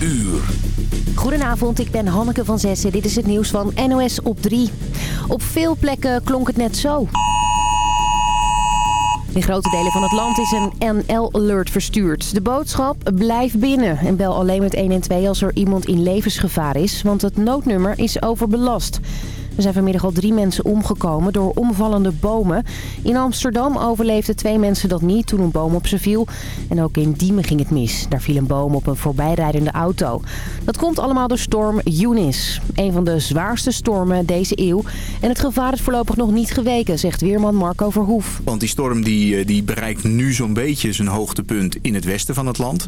uur. Goedenavond, ik ben Hanneke van Zessen. Dit is het nieuws van NOS op 3. Op veel plekken klonk het net zo. In grote delen van het land is een NL-alert verstuurd. De boodschap, blijf binnen en bel alleen met 112 als er iemand in levensgevaar is, want het noodnummer is overbelast. Er zijn vanmiddag al drie mensen omgekomen door omvallende bomen. In Amsterdam overleefden twee mensen dat niet toen een boom op ze viel. En ook in Diemen ging het mis. Daar viel een boom op een voorbijrijdende auto. Dat komt allemaal door storm Eunice. Een van de zwaarste stormen deze eeuw. En het gevaar is voorlopig nog niet geweken, zegt weerman Marco Verhoef. Want die storm die, eh, die bereikt nu zo'n beetje zijn hoogtepunt in het westen van het land.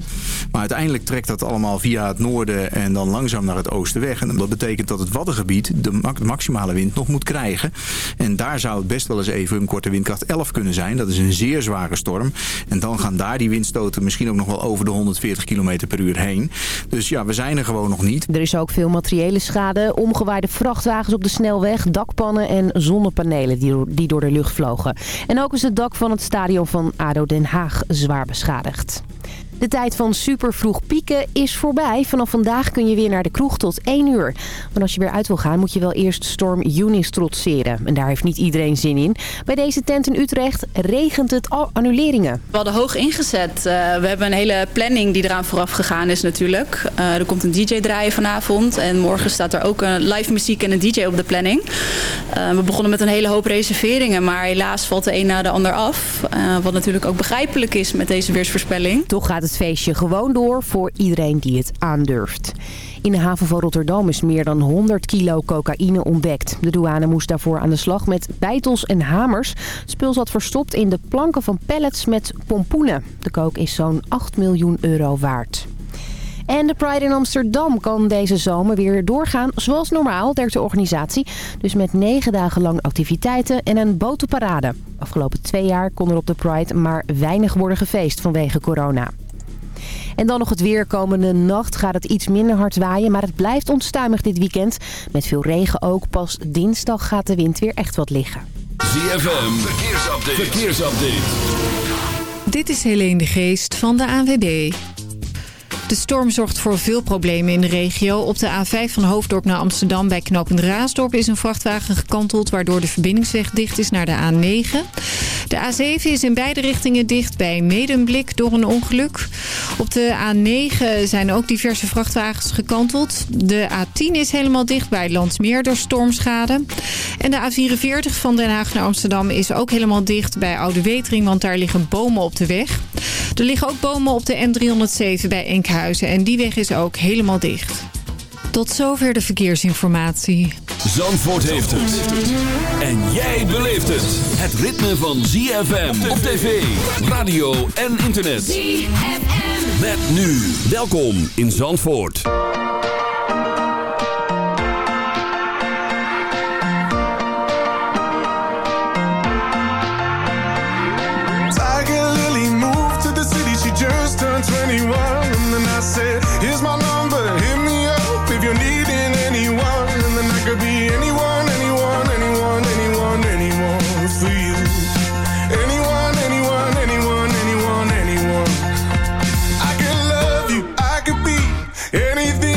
Maar uiteindelijk trekt dat allemaal via het noorden en dan langzaam naar het oosten weg. En dat betekent dat het Waddengebied de maximale wind nog moet krijgen. En daar zou het best wel eens even een korte windkracht 11 kunnen zijn. Dat is een zeer zware storm. En dan gaan daar die windstoten misschien ook nog wel over de 140 km per uur heen. Dus ja, we zijn er gewoon nog niet. Er is ook veel materiële schade. Omgewaaide vrachtwagens op de snelweg, dakpannen en zonnepanelen die door de lucht vlogen. En ook is het dak van het stadion van ADO Den Haag zwaar beschadigd. De tijd van super vroeg pieken is voorbij. Vanaf vandaag kun je weer naar de kroeg tot 1 uur. Maar als je weer uit wil gaan moet je wel eerst storm Eunice trotseren. En daar heeft niet iedereen zin in. Bij deze tent in Utrecht regent het al annuleringen. We hadden hoog ingezet. Uh, we hebben een hele planning die eraan vooraf gegaan is natuurlijk. Uh, er komt een DJ draaien vanavond. En morgen staat er ook een live muziek en een DJ op de planning. Uh, we begonnen met een hele hoop reserveringen. Maar helaas valt de een na de ander af. wat natuurlijk ook begrijpelijk is met deze weersvoorspelling. Toch gaat het het feestje gewoon door voor iedereen die het aandurft. In de haven van Rotterdam is meer dan 100 kilo cocaïne ontdekt. De douane moest daarvoor aan de slag met beitels en hamers. Het spul zat verstopt in de planken van pallets met pompoenen. De kook is zo'n 8 miljoen euro waard. En de Pride in Amsterdam kan deze zomer weer doorgaan zoals normaal, derkt de organisatie. Dus met negen dagen lang activiteiten en een botenparade. Afgelopen twee jaar kon er op de Pride maar weinig worden gefeest vanwege corona. En dan nog het weer. Komende nacht gaat het iets minder hard waaien. Maar het blijft onstuimig dit weekend. Met veel regen ook. Pas dinsdag gaat de wind weer echt wat liggen. ZFM. Verkeersupdate. Verkeersupdate. Dit is Helene de Geest van de ANWB. De storm zorgt voor veel problemen in de regio. Op de A5 van Hoofddorp naar Amsterdam bij knooppunt Raasdorp is een vrachtwagen gekanteld... waardoor de verbindingsweg dicht is naar de A9. De A7 is in beide richtingen dicht bij Medemblik door een ongeluk. Op de A9 zijn ook diverse vrachtwagens gekanteld. De A10 is helemaal dicht bij Landsmeer door stormschade. En de A44 van Den Haag naar Amsterdam is ook helemaal dicht bij Oude Wetering... want daar liggen bomen op de weg. Er liggen ook bomen op de N307 bij Enkhuizen en die weg is ook helemaal dicht. Tot zover de verkeersinformatie. Zandvoort heeft het. En jij beleeft het. Het ritme van ZFM op tv, radio en internet. ZFM. Met nu. Welkom in Zandvoort. Tiger Lily moved to the city. She just turned 21. Anything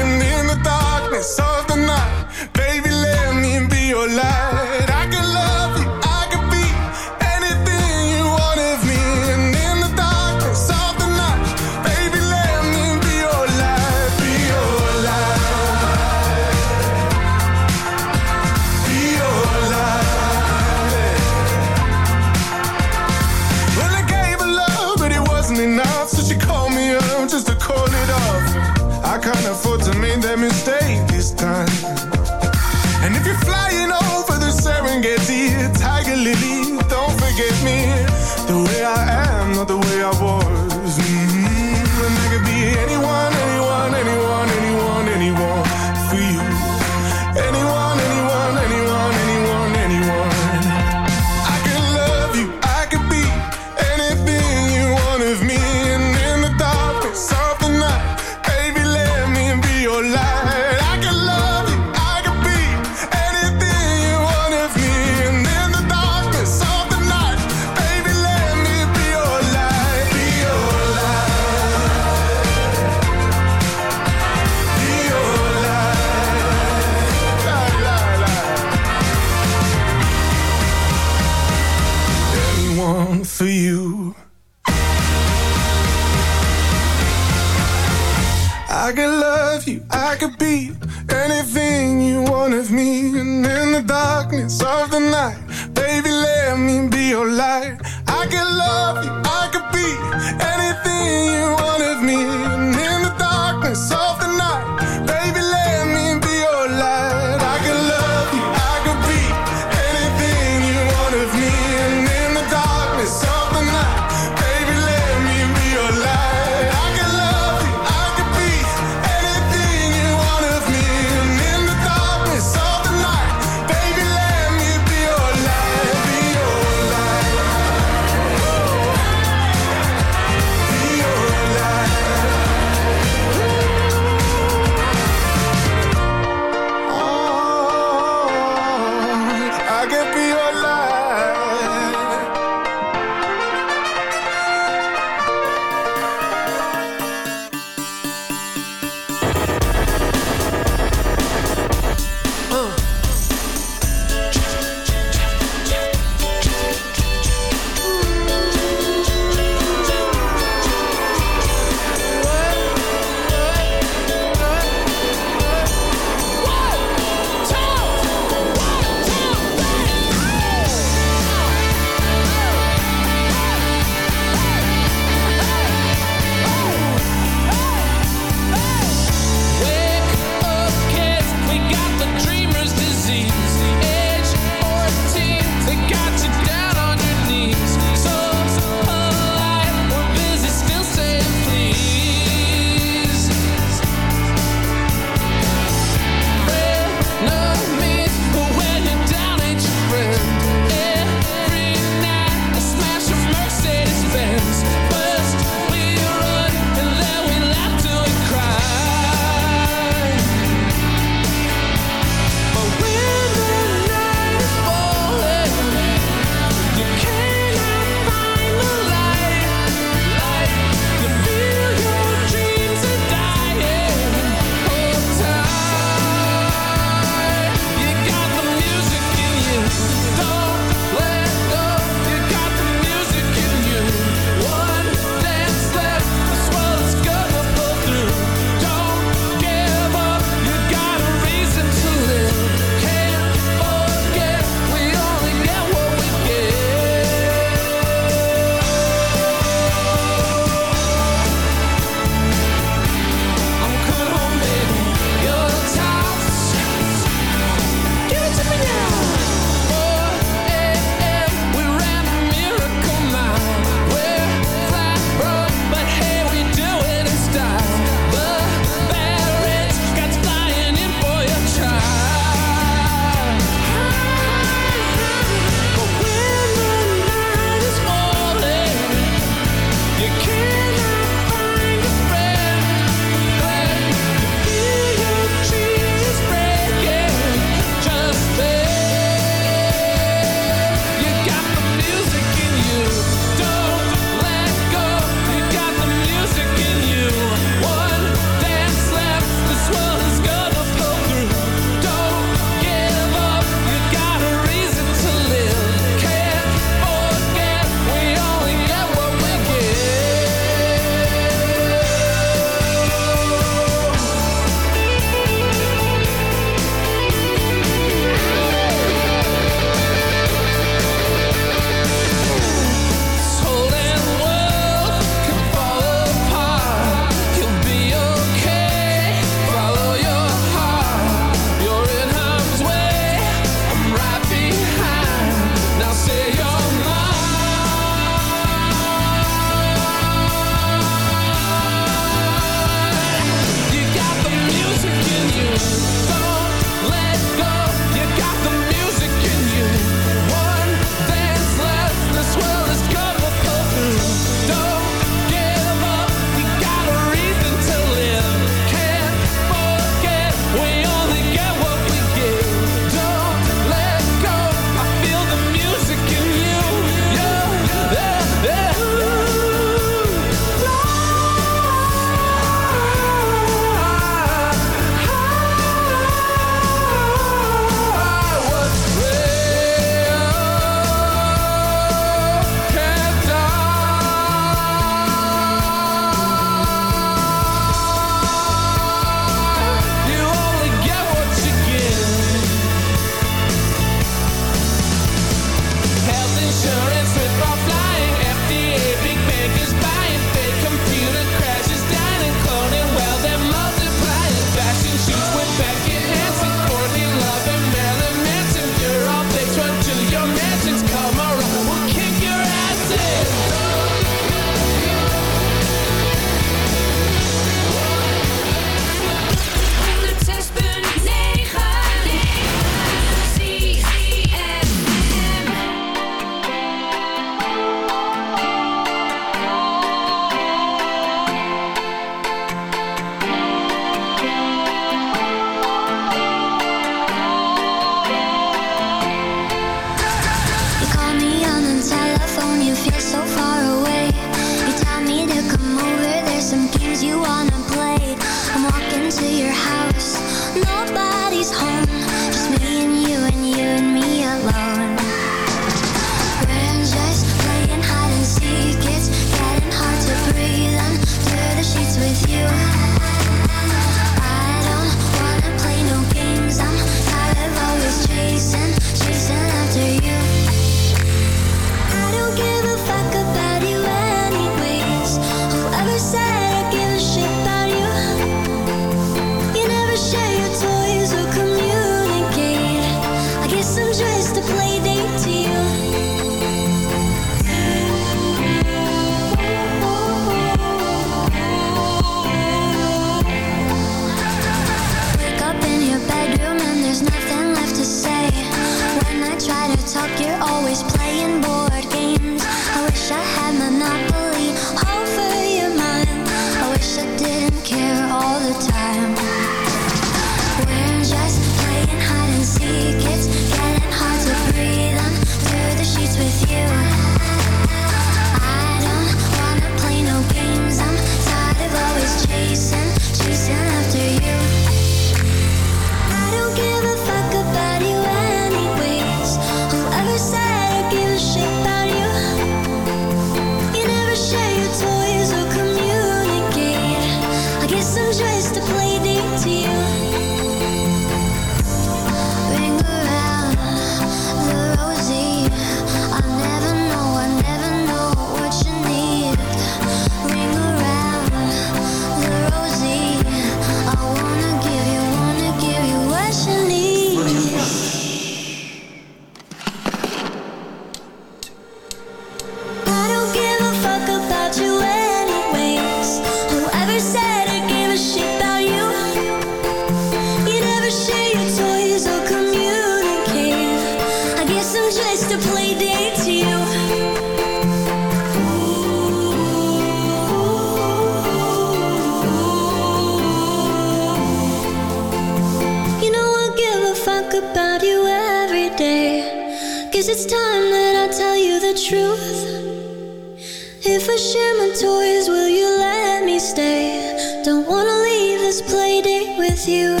Share my toys, will you let me stay? Don't wanna leave this playdate with you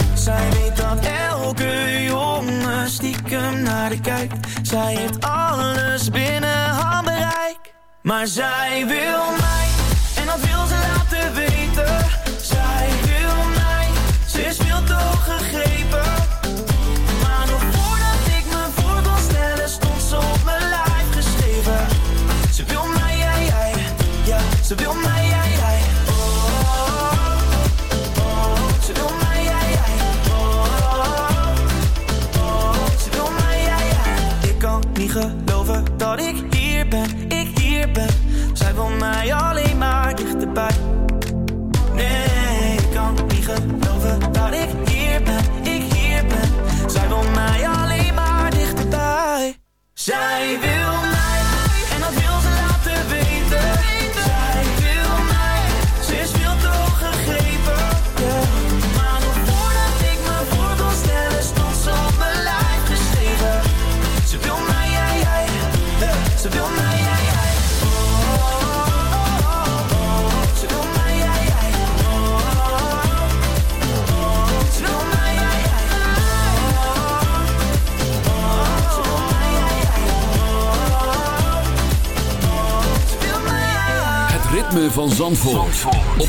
Zij weet dat elke jongen stiekem naar de kijkt. Zij heeft alles binnen handbereik Maar zij wil mij En dat wil ze laten weten. Zij wil mij Ze is veel te hoog gegrepen. Maar nog voordat ik me voor kon stellen Stond ze op mijn lijf geschreven. Ze wil mij, jij, jij Ja, ze wil mij,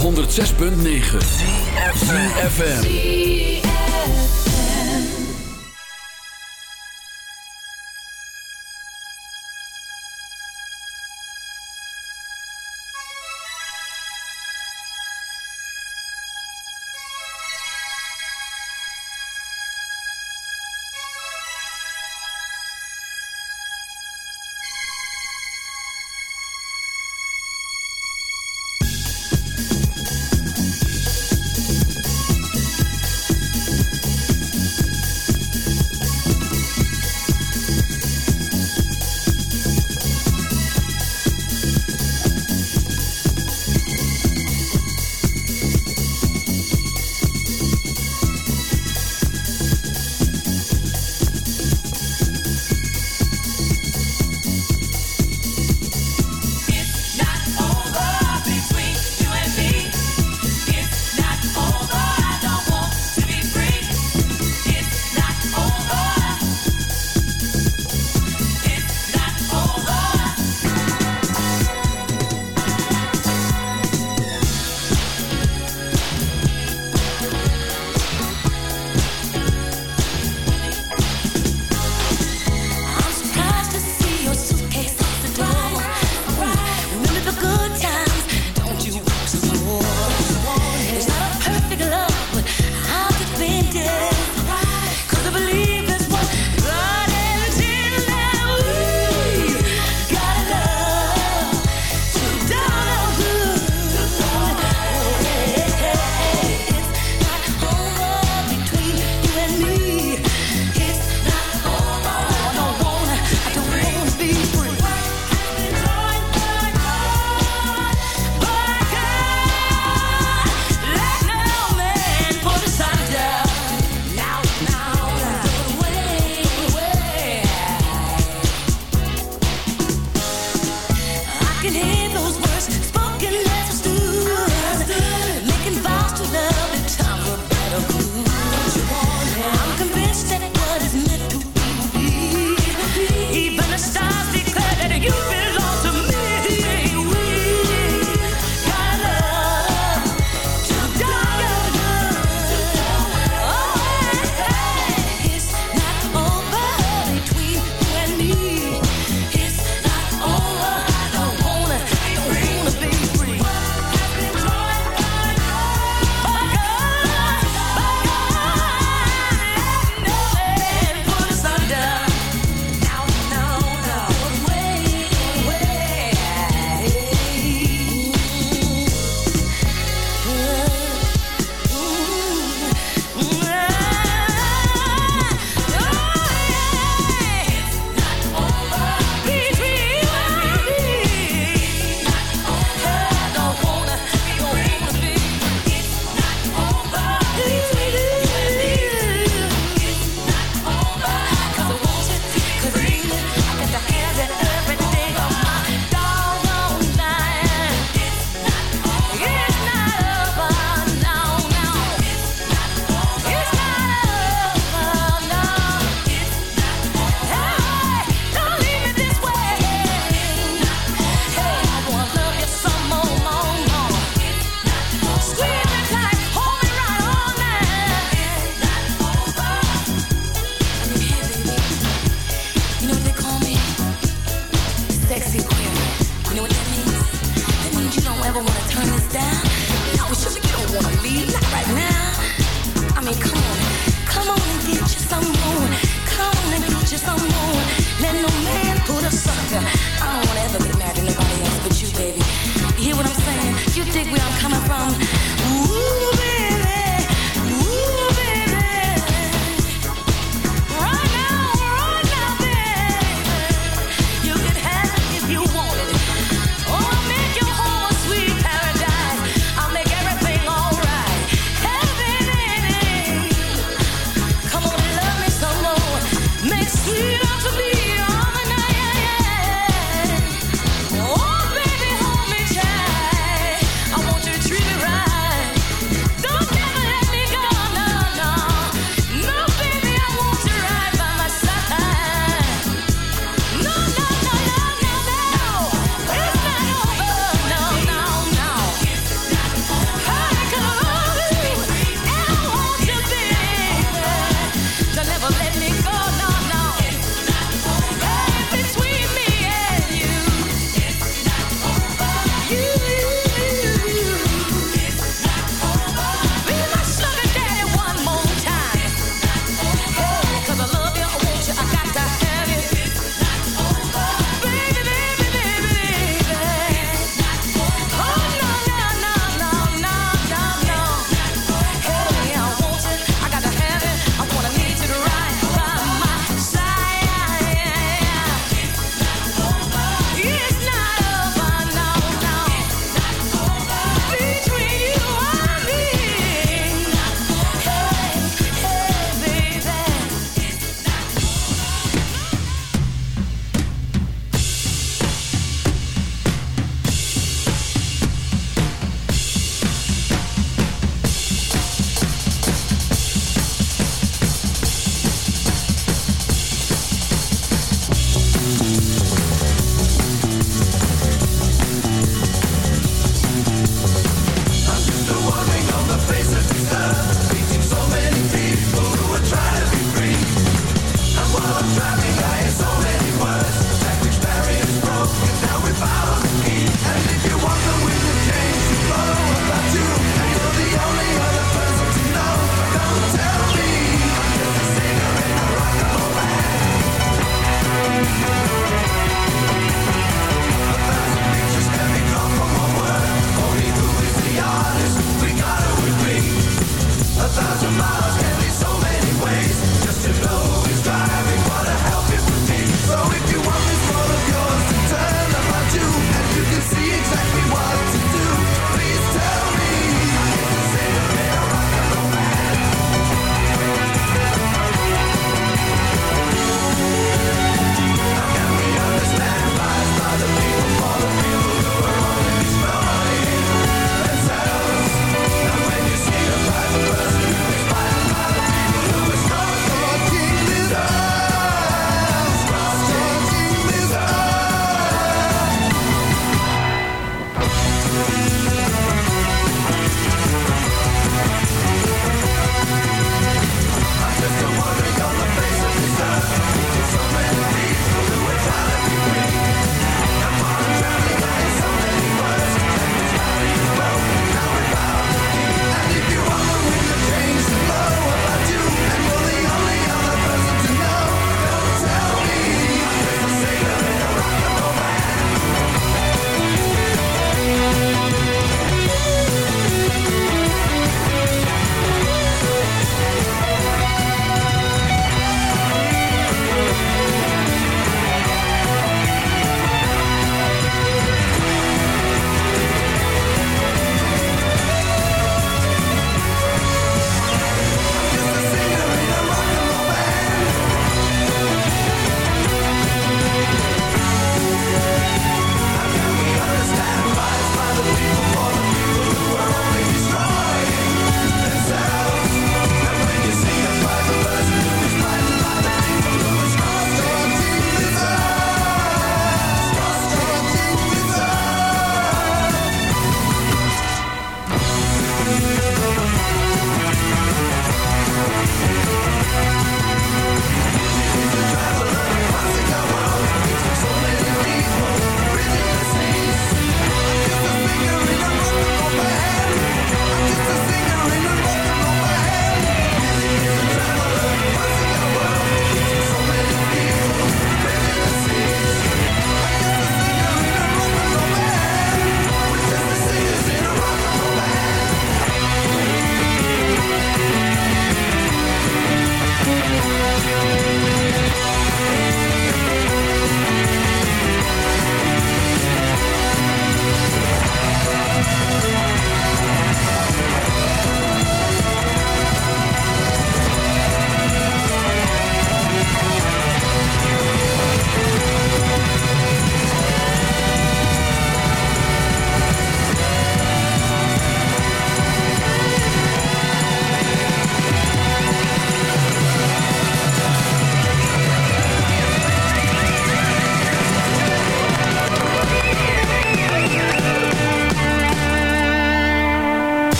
op 106.9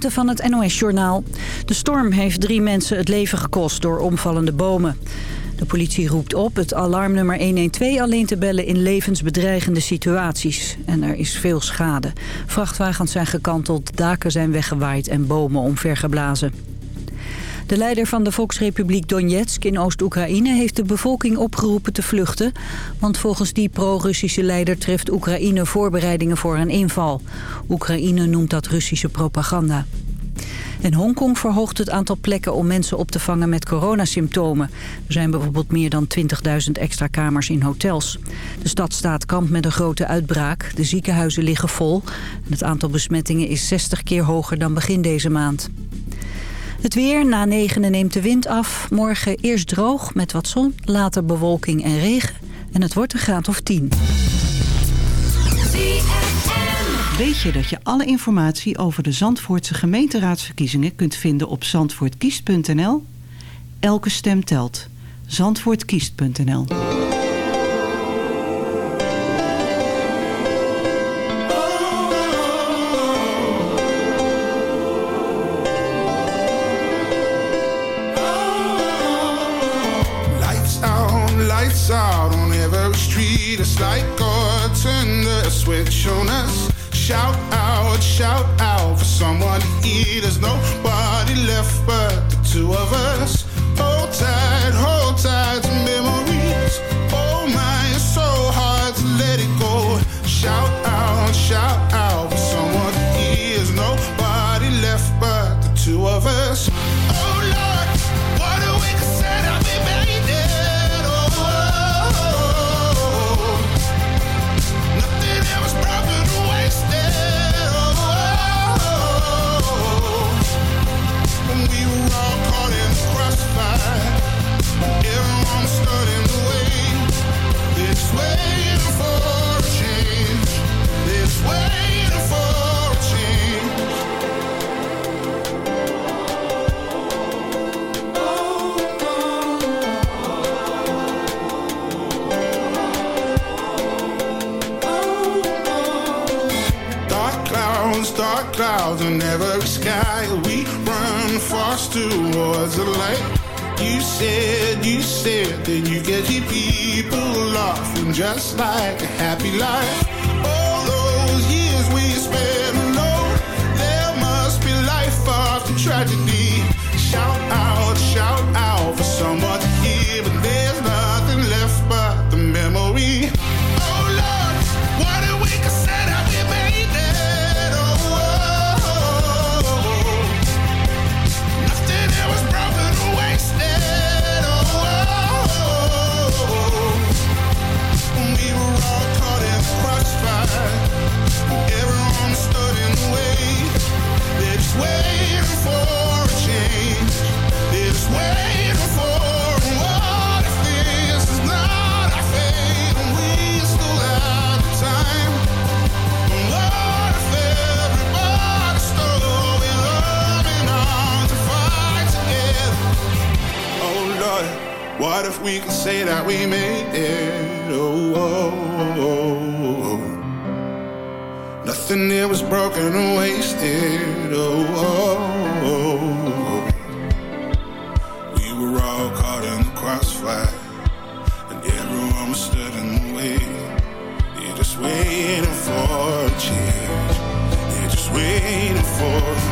van het NOS-journaal. De storm heeft drie mensen het leven gekost door omvallende bomen. De politie roept op het alarmnummer 112 alleen te bellen in levensbedreigende situaties. En er is veel schade. Vrachtwagens zijn gekanteld, daken zijn weggewaaid en bomen omvergeblazen. De leider van de Volksrepubliek Donetsk in Oost-Oekraïne heeft de bevolking opgeroepen te vluchten. Want volgens die pro-Russische leider treft Oekraïne voorbereidingen voor een inval. Oekraïne noemt dat Russische propaganda. En Hongkong verhoogt het aantal plekken om mensen op te vangen met coronasymptomen. Er zijn bijvoorbeeld meer dan 20.000 extra kamers in hotels. De stad staat kamp met een grote uitbraak. De ziekenhuizen liggen vol. En het aantal besmettingen is 60 keer hoger dan begin deze maand. Het weer, na negenen neemt de wind af. Morgen eerst droog met wat zon, later bewolking en regen. En het wordt een graad of 10. Weet je dat je alle informatie over de Zandvoortse gemeenteraadsverkiezingen kunt vinden op zandvoortkiest.nl? Elke stem telt. Zandvoortkiest.nl out on every street. It's like God turned the switch on us. Shout out, shout out for someone to hear. There's nobody left but the two of us. Hold tight, hold tight the crossfire, and everyone was stood in the way. They're just waiting for a change. They're just waiting for.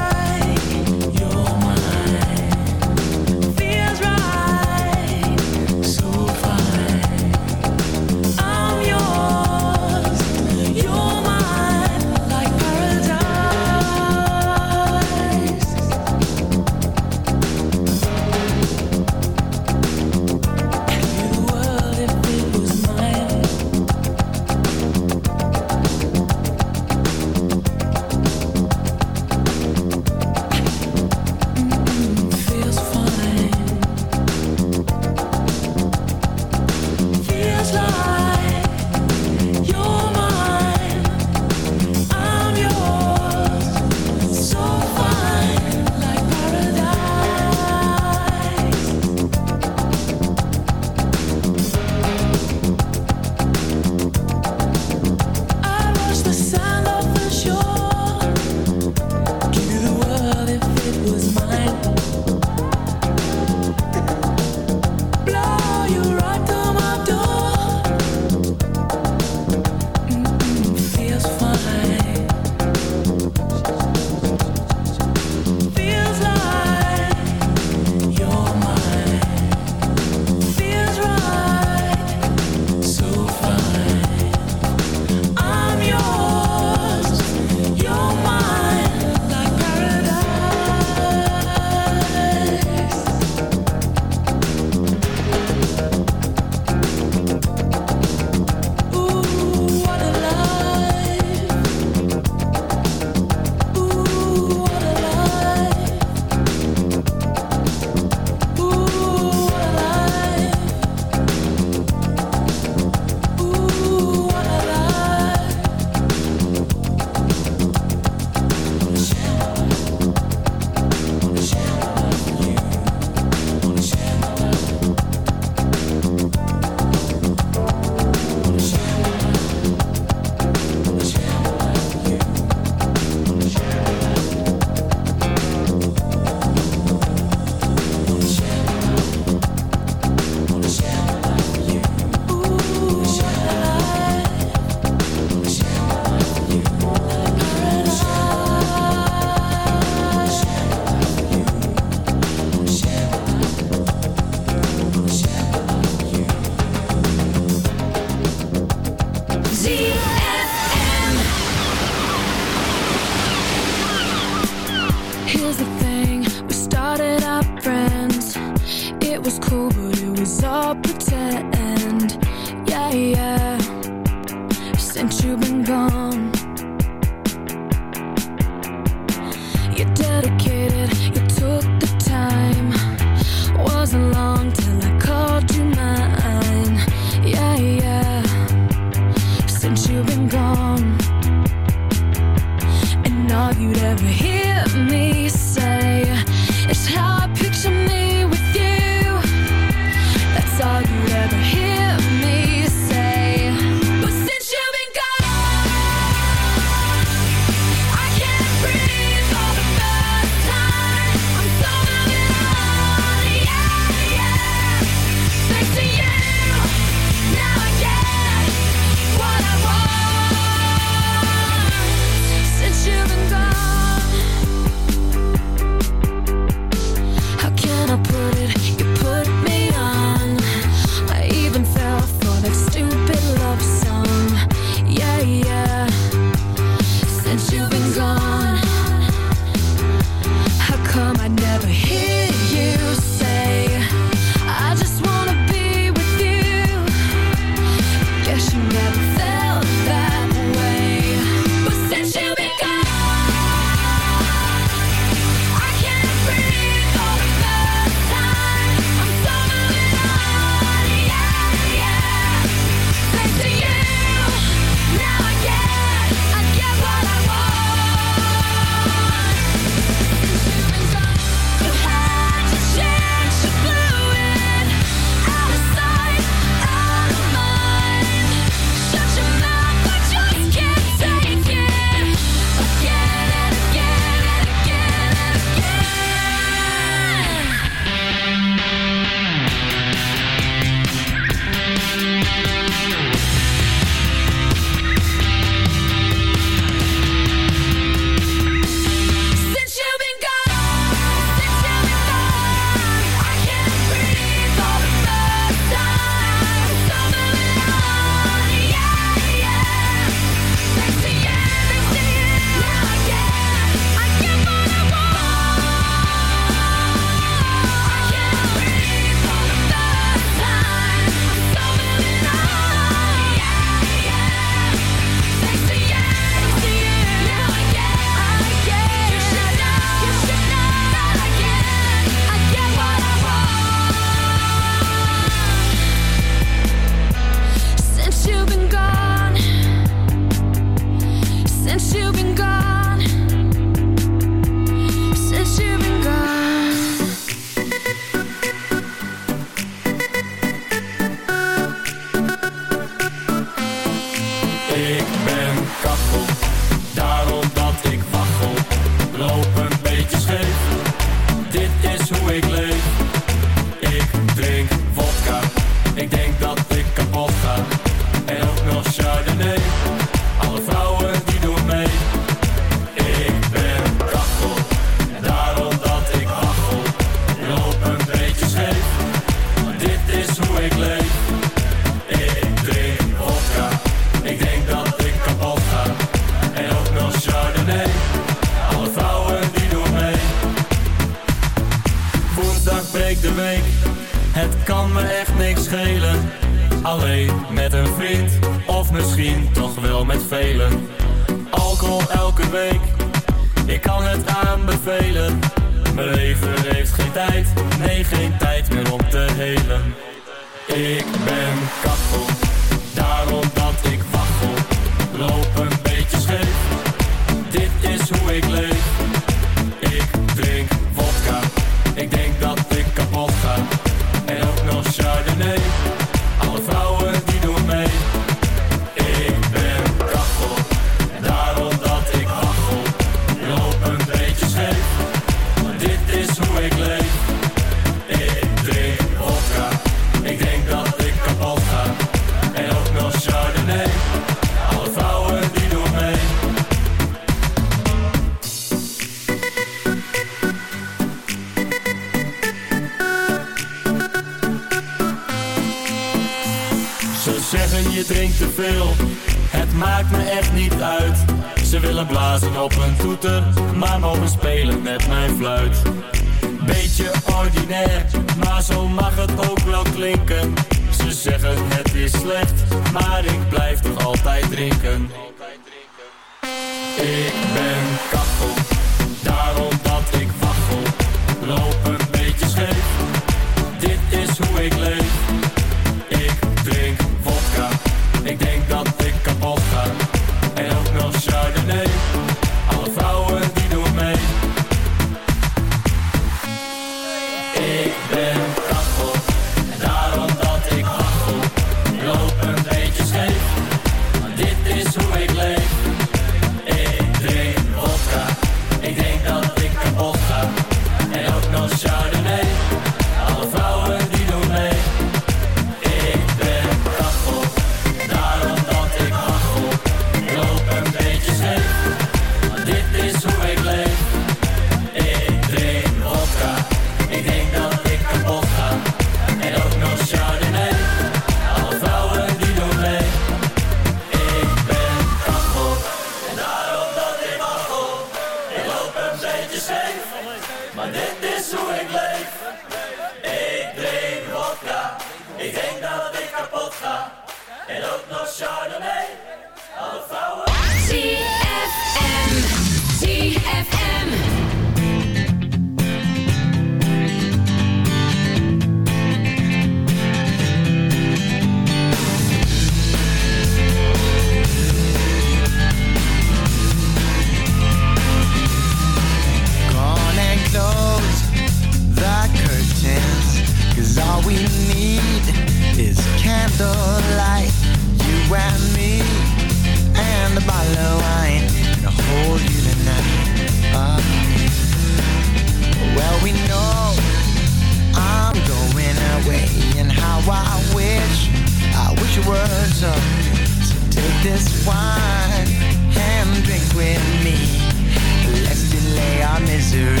misery.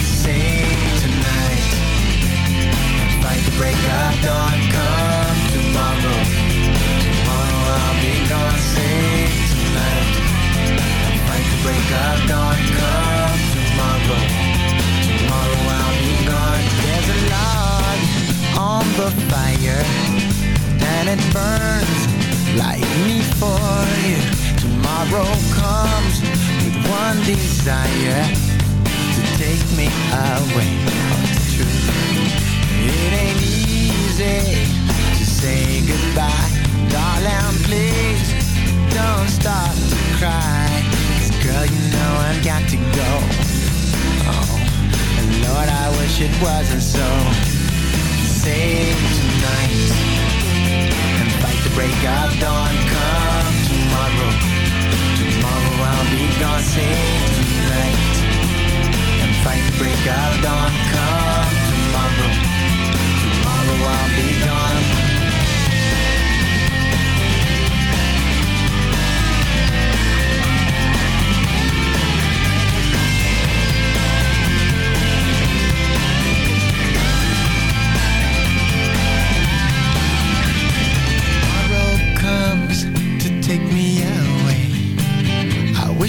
Sing tonight Fight the break of dawn. Come tomorrow. Tomorrow I'll be gone. Sing tonight Fight the break of dawn. Come tomorrow. Tomorrow I'll be gone. There's a log on the fire And it burns like me for you. Tomorrow comes one desire to take me away from the truth. It ain't easy to say goodbye, darling. Please don't start to cry, girl. You know I've got to go. Oh, Lord, I wish it wasn't so. Save tonight and fight the break of dawn. Come tomorrow I'll be gone safe tonight. And fight break of dawn. Come tomorrow. Tomorrow I'll be gone.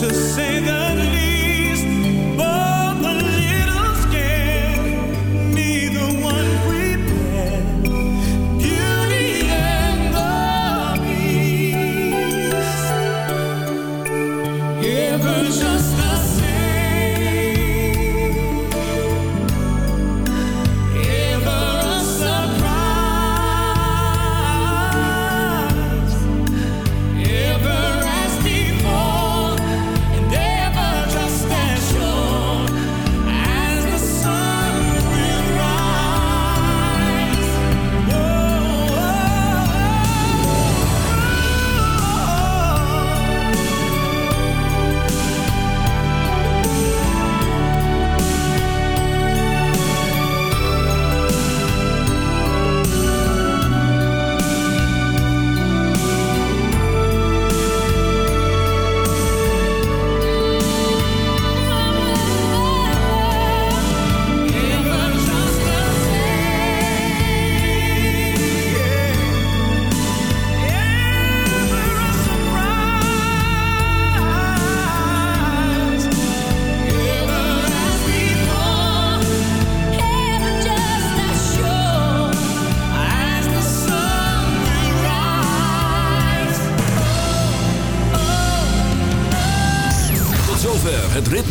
To say